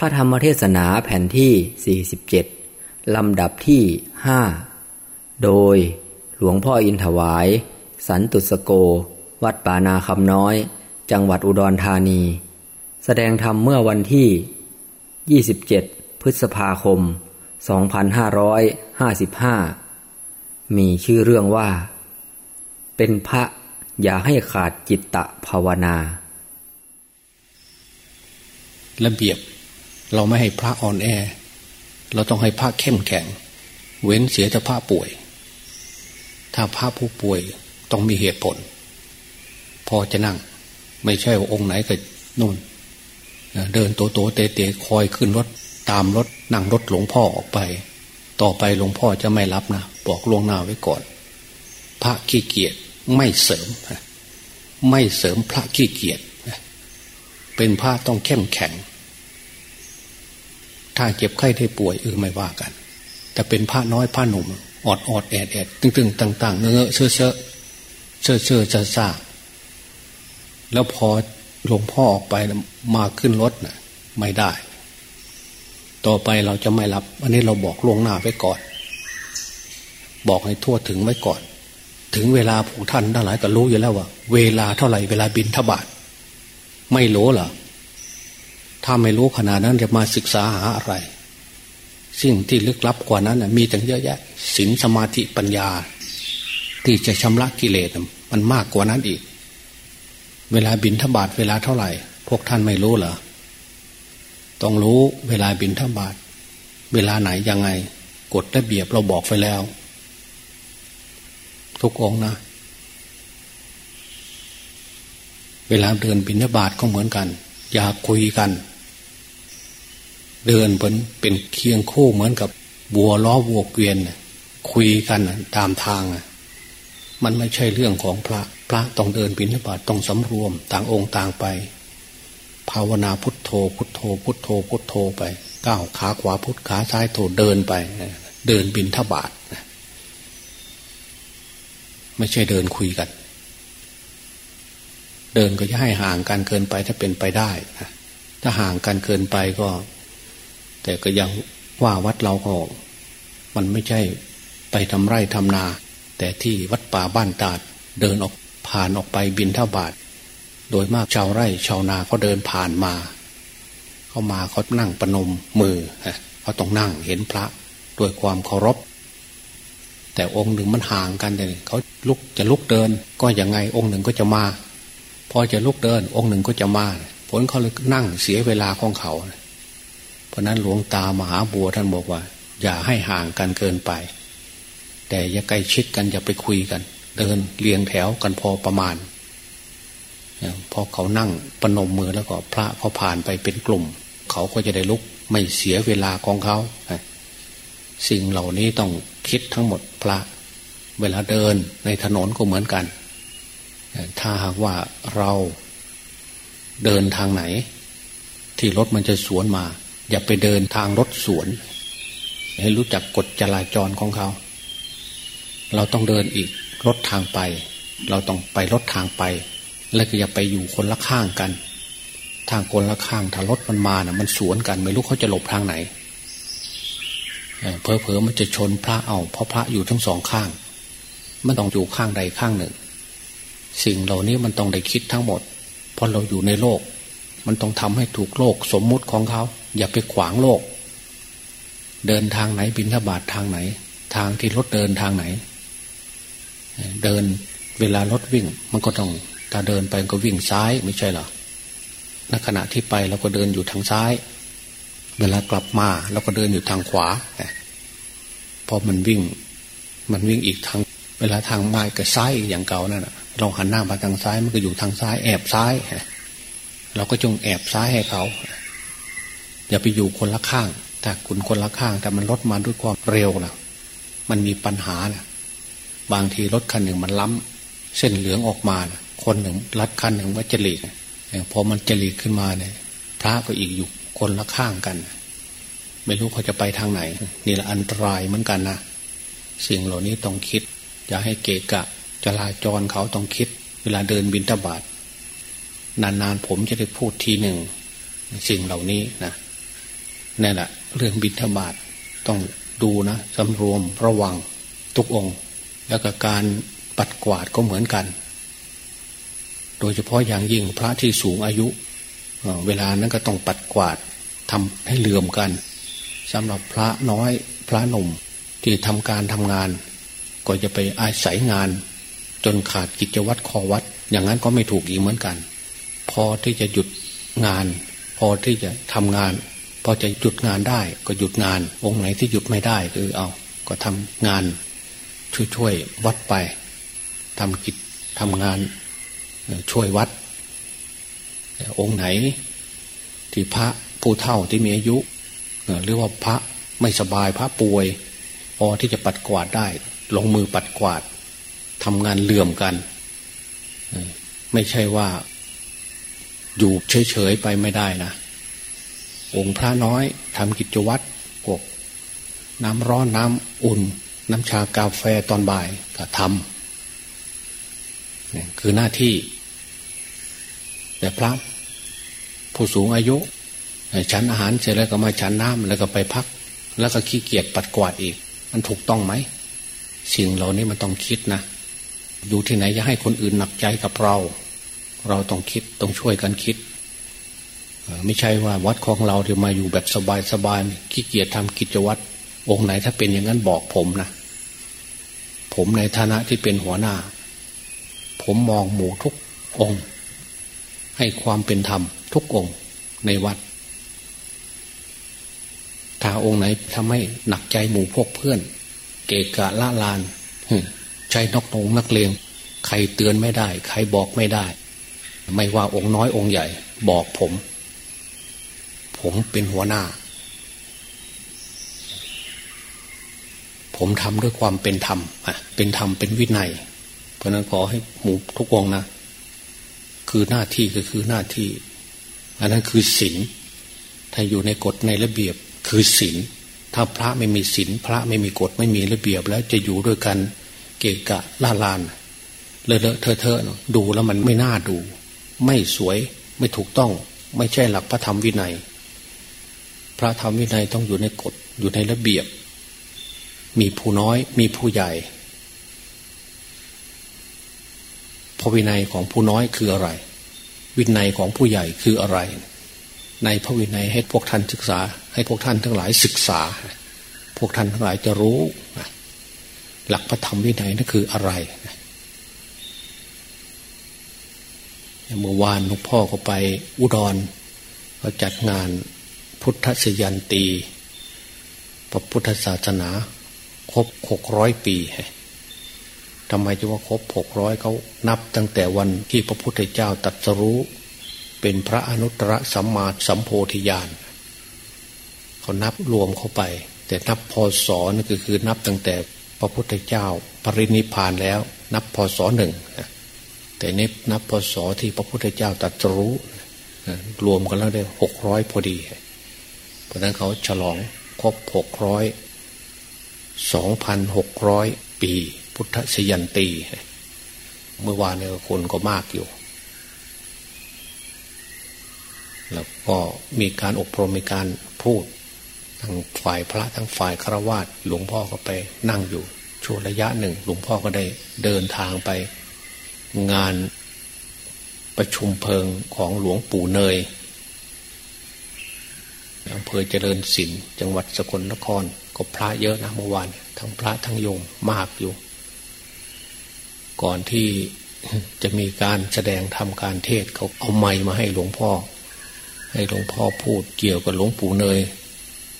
พระธรรมเทศนาแผ่นที่ 47 ลำดับที่ 5 โดยหลวงพ่ออินถวาย สันตุสโก วัดป่านาคำน้อย จังหวัดอุดรธานี แสดงธรรมเมื่อวันที่ 27 พฤษภาคม 2555 มีชื่อเรื่องว่า เป็นพระอย่าให้ขาดจิตตะภาวนา ระเบียบ เราไม่ให้พระอ่อนแอ เราต้องให้พระเข้มแข็ง เว้นเสียแต่พระป่วย ถ้าพระผู้ป่วยต้องมีเหตุผล พอจะนั่ง ไม่ใช่ว่าองค์ไหนก็นู่น เดินโตโตเตเตคอยขึ้นรถตามรถนั่งรถหลวงพ่อออกไป ต่อไปหลวงพ่อจะไม่รับนะบอกล่วงหน้าไว้ก่อน พระขี้เกียจไม่เสริม ไม่เสริมพระขี้เกียจเป็นพระต้องเข้มแข็ง ถ้าเจ็บไข้ได้ป่วยเออไม่ว่ากัน แต่เป็นพระน้อยพระหนุ่มอดอดแอดแอดตึงตึงต่างๆเงอะเชื่อเชื่อเชื่อเชื่อจะซาแล้วพอหลวงพ่อออกไปมาขึ้นรถนะ่ะ ไม่ได้ ต่อไปเราจะไม่รับ อันนี้เราบอกล่วงหน้าไว้ก่อน บอกให้ทั่วถึงไว้ก่อน ถึงเวลาผู้ท่านทั้งหลายก็รู้อยู่แล้วว่า เวลาเท่าไหร่เวลาบินทบาทไม่รู้เหรอ ถ้าไม่รู้ขนาดนั้นจะมาศึกษาหาอะไร สิ่งที่ลึกลับกว่านั้นมีตั้งเยอะแยะศีลสมาธิปัญญา ที่จะชำระกิเลสมันมากกว่านั้นอีก เวลาบินทบาทเวลาเท่าไหร่ พวกท่านไม่รู้เหรอต้องรู้เวลาบินทบาทเวลาไหนยังไง กฎระเบียบเราบอกไปแล้ว ทุกองนะ เวลาเดินบินทบาทก็เหมือนกัน อย่าคุยกัน เดินเป็นเป็นเคียงคู่เหมือนกับบัวล้อวัวเกวียนคุยกันตามทางมันไม่ใช่เรื่องของพระพระต้องเดินบิณฑบาตต้องสำรวม ต่างองค์ต่างไป ภาวนาพุทโธ พุทโธ พุทโธ พุทโธไปก้าวขาขวาพุทขาซ้ายโถเดินไปเดินบินทบาทไม่ใช่เดินคุยกัน เดินก็จะให้ห่างกันเกินไปถ้าเป็นไปได้ถ้าห่างกันเกินไปก็ แต่ก็ยังว่าวัดเราก็ มันไม่ใช่ไปทำไร่ทำนา แต่ที่วัดป่าบ้านตาดเดินออกผ่านออกไปบินท่าบาท โดยมากชาวไร่ชาวนาเขาเดินผ่านมา เขามาเขานั่งประนมมือเขาต้องนั่งเห็นพระด้วยความเคารพ แต่องค์หนึ่งมันห่างกันเลยเขาลุกจะลุกเดิน ก็ยังไงองค์หนึ่งก็จะมา พอจะลุกเดิน องค์หนึ่งก็จะมา ผลเขาเลยนั่งเสียเวลาของเขาเเพราะนั้นหลวงตามหาบัวท่านบอกว่า อย่าให้ห่างกันเกินไป แต่อย่าใกล้ชิดกันอย่าไปคุยกัน เดินเรียงแถวกันพอประมาณพอเขานั่งปนมมือแล้วก็พระเขาผ่านไปเป็นกลุ่ม เขาก็จะได้ลุกไม่เสียเวลาของเขาสิ่งเหล่านี้ต้องคิดทั้งหมดพระ เวลาเดินในถนนก็เหมือนกัน ถ้าหากว่าเราเดินทางไหน ที่รถมันจะสวนมา อย่าไปเดินทางรถสวน ให้รู้จักกฎจราจรของเขา เราต้องเดินอีกรถทางไป เราต้องไปรถทางไป แล้วก็อย่าไปอยู่คนละข้างกัน ทางคนละข้างถ้ารถมันมานะ่ะ มันสวนกัน ไม่รู้เขาจะหลบทางไหนเพอเพอมันจะชนพระเอาเพราะพระอยู่ทั้งสองข้างมันต้องอยู่ข้างใดข้างหนึ่ง สิ่งเหล่านี้มันต้องได้คิดทั้งหมด เพราะเราอยู่ในโลก มันต้องทำให้ถูกโลกสมมุติของเขา อย่าไปขวางโลก เดินทางไหนบินทบาททางไหน ทางที่รถเดินทางไหน เดินเวลารถวิ่ง มันก็ต้องถ้าเดินไปก็วิ่งซ้ายไม่ใช่หรอในขณะที่ไปเราก็เดินอยู่ทางซ้าย เวลากลับมาเราก็เดินอยู่ทางขวาพอมันวิ่ง มันวิ่งอีกทาง เวลาทางมาก็ซ้ายอย่างเก่านั่นเราหันหน้ามาทางซ้ายมันก็อยู่ทางซ้ายแอบซ้ายเราก็จงแอบซ้ายให้เขา อย่าไปอยู่คนละข้างแต่คุณคนละข้าง แต่มันรถมาด้วยความเร็วนะมันมีปัญหานะบางทีรถคันหนึ่งมันล้ำเส้นเหลืองออกมานะคนหนึ่งรัดคันหนึ่งว่าจะหลีกพอมันจะหลีกขึ้นมาเนี่ย พระก็อีกอยู่คนละข้างกัน ไม่รู้เขาจะไปทางไหน นี่แหละอันตรายเหมือนกันนะสิ่งเหล่านี้ต้องคิด อย่าให้เกะกะจราจรเขาต้องคิด เวลาเดินบินตบาทนานๆผมจะได้พูดทีหนึ่ง สิ่งเหล่านี้นะ นี่แหละเรื่องบิณฑบาตต้องดูนะสำรวมระวังทุกองค์ แล้วก็การปัดกวาดก็เหมือนกัน โดยเฉพาะอย่างยิ่งพระที่สูงอายุ เวลานั้นก็ต้องปัดกวาดทำให้เหลื่อมกันสำหรับพระน้อยพระหนุ่มที่ทำการทำงาน ก็จะไปอาศัยงาน จนขาดกิจวัตรคอวัด อย่างนั้นก็ไม่ถูกอีกเหมือนกัน พอที่จะหยุดงาน พอที่จะทำงาน อจะหยุดงานได้ก็หยุดงาน องค์ไหนที่หยุดไม่ได้คือเอาก็ทำงานช่วยๆวัดไปทำกิจทำงานช่วยวัดองค์ไหน ที่พระผู้เฒ่าที่มีอายุหรือว่าพระไม่สบายพระป่วย พอที่จะปัดกวาดได้ ลงมือปัดกวาดทำงานเลื่อมกัน ไม่ใช่ว่า อยู่เฉยๆไปไม่ได้นะ องค์พระน้อยทำกิจวัตรพวกน้ำร้อนน้ำอุ่น น้ำชากาแฟตอนบ่ายก็ทำคือหน้าที่ แต่พระผู้สูงอายุฉันอาหารเสร็จแล้วก็มาฉันน้ำแล้วก็ไปพัก แล้วก็ขี้เกียจปัดกวาดอีก มันถูกต้องไหมสิ่งเหล่านี้มันต้องคิดนะอยู่ที่ไหนจะให้คนอื่นหนักใจกับเรา เราต้องคิดต้องช่วยกันคิด ไม่ใช่ว่าวัดของเราที่มาอยู่แบบสบายๆขี้เกียจทำกิจวัตรองค์ไหนถ้าเป็นอย่างนั้นบอกผมนะผมในฐานะที่เป็นหัวหน้า ผมมองหมู่ทุกองค์ ให้ความเป็นธรรมทุกองค์ในวัด ถ้าองค์ไหนทำให้หนักใจหมู่พวกเพื่อน เกะกะละลานใช้นกนงนักเลงใครเตือนไม่ได้ ใครบอกไม่ได้ ไม่ว่าองค์น้อยองค์ใหญ่ บอกผม ผมเป็นหัวหน้า ผมทำด้วยความเป็นธรรมเป็นธรรมเป็นวินัย เพราะนั้นขอให้หมู่ทุกองนะ คือหน้าที่ก็คือหน้าที่ อันนั้นคือศีลถ้าอยู่ในกฎในระเบียบคือศีลถ้าพระไม่มีศีลพระไม่มีกฎไม่มีระเบียบ แล้วจะอยู่ด้วยกันเกะกะล่าลานเลอะเลอะเทอะเทอะดูแล้วมันไม่น่าดู ไม่สวยไม่ถูกต้อง ไม่ใช่หลักพระธรรมวินัย พระธรรมวินัยต้องอยู่ในกฎอยู่ในระเบียบ มีผู้น้อยมีผู้ใหญ่พระวินัยของผู้น้อยคืออะไร วินัยของผู้ใหญ่คืออะไร ในพระวินัยให้พวกท่านศึกษา ให้พวกท่านทั้งหลายศึกษา พวกท่านทั้งหลายจะรู้ หลักพระธรรมวินัยนั่นคืออะไรเมื่อวานหลวงพ่อก็ไปอุดรก็จัดงาน พุทธศยันตี พระพุทธศาสนา ครบหกร้อยปีทำไมจึงว่าครบหกร้อยเขานับตั้งแต่วันที่พระพุทธเจ้าตรัสรู้ เป็นพระอนุตตรสัมมาสัมโพธิญาณเขานับรวมเข้าไป แต่นับพศนี่คือคือนับตั้งแต่พระพุทธเจ้าปรินิพานแล้ว นับพศหนึ่งแต่นี้นับพศที่พระพุทธเจ้าตรัสรู้รวมกันแล้วได้หกร้อยพอดี เพราะนั้นเขาฉลองครบหกร้อยสองพันหกร้อยปี พุทธศยันตี เมื่อวานเนี่ยคนก็มากอยู่ แล้วก็มีการอบรมมีการพูดทั้งฝ่ายพระทั้งฝ่ายฆราวาสหลวงพ่อก็ไปนั่งอยู่ช่วงระยะหนึ่ง หลวงพ่อก็ได้เดินทางไปงานประชุมเพลิงของหลวงปู่เนย อำเภอเจริญศิลป์จังหวัดสกลนคร ก็พระเยอะนะเมื่อวานทั้งพระทั้งโยมมากอยู่ ก่อนที่จะมีการแสดงทำการเทศเขาเอาไม้มาให้หลวงพ่อ ให้หลวงพ่อพูดเกี่ยวกับหลวงปู่เนย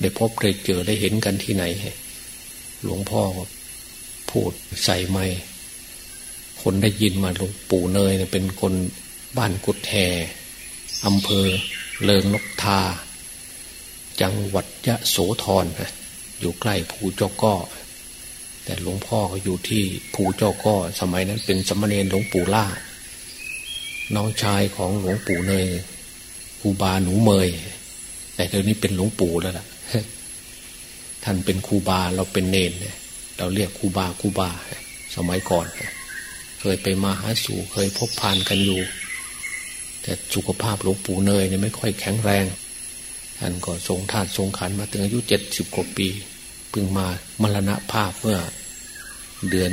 ได้พบได้เจอได้เห็นกันที่ไหน หลวงพ่อพูดใส่ไม้คนได้ยินมาหลวงปู่เนยเป็นคนบ้านกุดแห่อำเภอเลิงนกทา จังหวัดยะโสธรอยู่ใกล้ภูเจ้าก้อแต่หลวงพ่อก็อยู่ที่ภูเจ้าก้อสมัยนั้นเป็นสมณเณรหลวงปู่ล่า น้องชายของหลวงปู่เนยครูบาหนูเมย แต่เดี๋ยวนี้เป็นหลวงปู่แล้วล่ะท่านเป็นครูบาเราเป็นเนนเราเรียกครูบาครูบา สมัยก่อน เคยไปมาหาสู่เคยพบพานกันอยู่ แต่สุขภาพหลวงปู่เนยเนี่ยไม่ค่อยแข็งแรง ท่านก็ทรงธาตุทรงขันมาถึงอายุเจ็ดสิบกว่าปีเพิ่งมามรณภาพเมื่อเดือน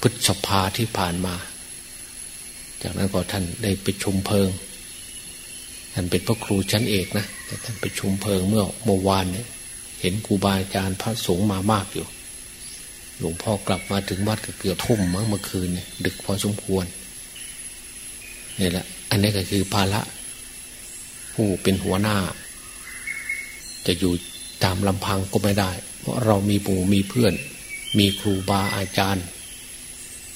พฤษภาที่ผ่านมา จากนั้นก็ท่านได้ไปชุมเพลิง ท่านเป็นพระครูชั้นเอกนะแต่ท่านไปชุมเพลิงเมื่อเมื่อวานเนี่ยเห็นครูบาอาจารย์พระสงฆ์มามากอยู่ หลวงพ่อกลับมาถึงวัดก็เกือบทุ่มมั้งเมื่อคืนเนี่ยดึกพอสมควรนี่แหละ อันนี้ก็คือภาระ ผู้เป็นหัวหน้า จะอยู่ตามลำพังก็ไม่ได้ เพราะเรามีปู่มีเพื่อน มีครูบาอาจารย์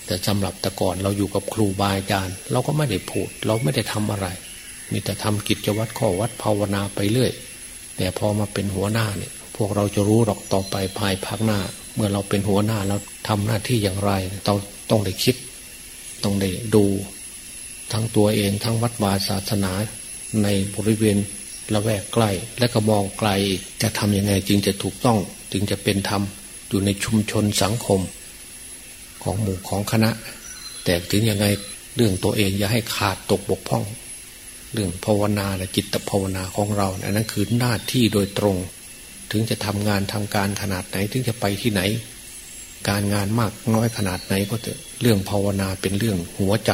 แต่สำหรับแต่ก่อนเราอยู่กับครูบาอาจารย์ เราก็ไม่ได้พูด เราไม่ได้ทำอะไร มีแต่ทำกิจวัตรข้อวัดภาวนาไปเรื่อย แต่พอมาเป็นหัวหน้าเนี่ย พวกเราจะรู้หรอกต่อไปภายภาคหน้า เมื่อเราเป็นหัวหน้าเราทำหน้าที่อย่างไรต้องต้องได้คิด ต้องได้ดูทั้งตัวเองทั้งวัดวาศาสนา ในบริเวณละแวกใกล้ และก็มองไกลจะทำยังไงจึงจะถูกต้องจึงจะเป็นธรรมอยู่ในชุมชนสังคม ของหมู่ของคณะ แต่ถึงยังไงเรื่องตัวเองอย่าให้ขาดตกบกพร่อง เรื่องภาวนาและจิตภาวนาของเราอันนั้นคือหน้าที่โดยตรง ถึงจะทำงานทางการขนาดไหนถึงจะไปที่ไหน การงานมากน้อยขนาดไหนก็เถอะเรื่องภาวนาเป็นเรื่องหัวใจ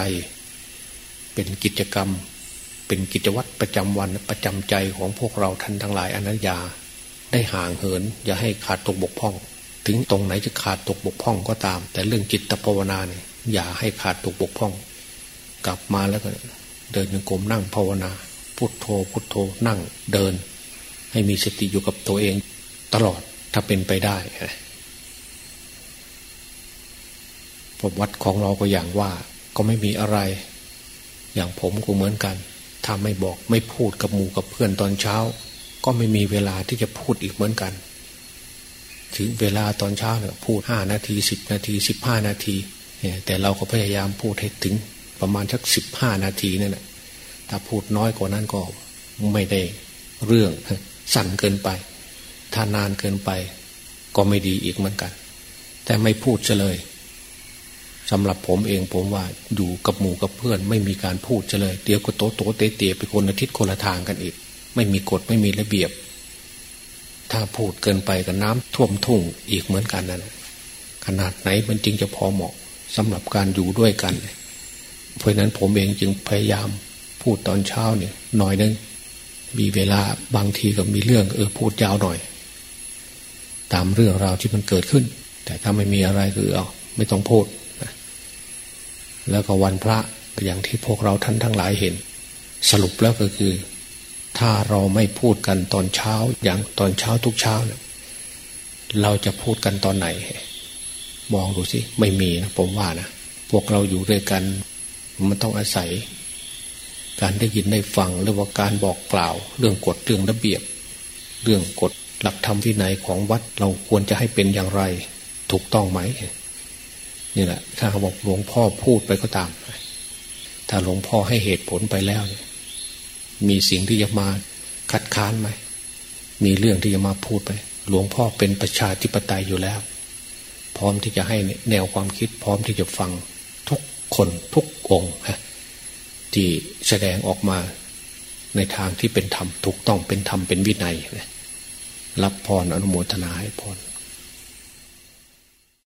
เป็นกิจกรรม เป็นกิจวัตรประจำวันประจำใจของพวกเราท่านทั้งหลายอนัญญาได้ห่างเหิน อย่าให้ขาดตกบกพร่อง ถึงตรงไหนจะขาดตกบกพร่องก็ตาม แต่เรื่องจิตภาวนาเนี่ยอย่าให้ขาดตกบกพร่อง กลับมาแล้วก็เดินยังกรมนั่งภาวนา พุทโธพุทโธนั่งเดิน ให้มีสติอยู่กับตัวเองตลอดถ้าเป็นไปได้ผมวัดของเราก็อย่างว่าก็ไม่มีอะไร อย่างผมก็เหมือนกัน ถ้าไม่บอกไม่พูดกับหมู่กับเพื่อนตอนเช้า ก็ไม่มีเวลาที่จะพูดอีกเหมือนกัน ถึงเวลาตอนเช้าเนี่ยพูดห้านาทีสิบนาทีสิบห้านาทีแต่เราก็พยายามพูดให้ถึงประมาณสักสิบห้านาทีนั่นแหละถ้าพูดน้อยกว่านั้นก็ไม่ได้เรื่องสั่นเกินไป ถ้านานเกินไป ก็ไม่ดีอีกเหมือนกัน แต่ไม่พูดเลย สำหรับผมเองผมว่าอยู่กับหมู่กับเพื่อน ไม่มีการพูดเลย เดี๋ยวก็โตโตเตเตไปคนละทิศคนละทางกันอีก ไม่มีกฎไม่มีระเบียบ ถ้าพูดเกินไปกับน้ำท่วมทุ่งอีกเหมือนกันนั่นขนาดไหนมันจึงจะพอเหมาะสำหรับการอยู่ด้วยกัน เพราะนั้นผมเองจึงพยายามพูดตอนเช้าเนี่ย หน่อยนึงมีเวลาบางทีก็มีเรื่องเออพูดยาวหน่อย ตามเรื่องราวที่มันเกิดขึ้น แต่ถ้าไม่มีอะไรคือเอาไม่ต้องพูด แล้วก็วันพระอย่างที่พวกเราท่านทั้งหลายเห็น สรุปแล้วก็คือ ถ้าเราไม่พูดกันตอนเช้าอย่างตอนเช้าทุกเช้าเนี่ยเราจะพูดกันตอนไหน มองดูสิไม่มีนะผมว่านะพวกเราอยู่ด้วยกัน มันต้องอาศัย การได้ยินได้ฟังหรือว่าการบอกกล่าว เรื่องกฎเรื่องระเบียบ เรื่องกฎหลักธรรมวินัยของวัดเราควรจะให้เป็นอย่างไร ถูกต้องไหม นี่แหละถ้าเขาบอกหลวงพ่อพูดไปก็ตาม ถ้าหลวงพ่อให้เหตุผลไปแล้วมีสิ่งที่จะมาคัดค้านไหมมีเรื่องที่จะมาพูดไป หลวงพ่อเป็นประชาธิปไตยอยู่แล้ว พร้อมที่จะให้แนวความคิด พร้อมที่จะฟังทุกคนทุกองค์ที่แสดงออกมาในทางที่เป็นธรรมถูกต้องเป็นธรรมเป็นวินัยรับพรอนุโมทนาให้พร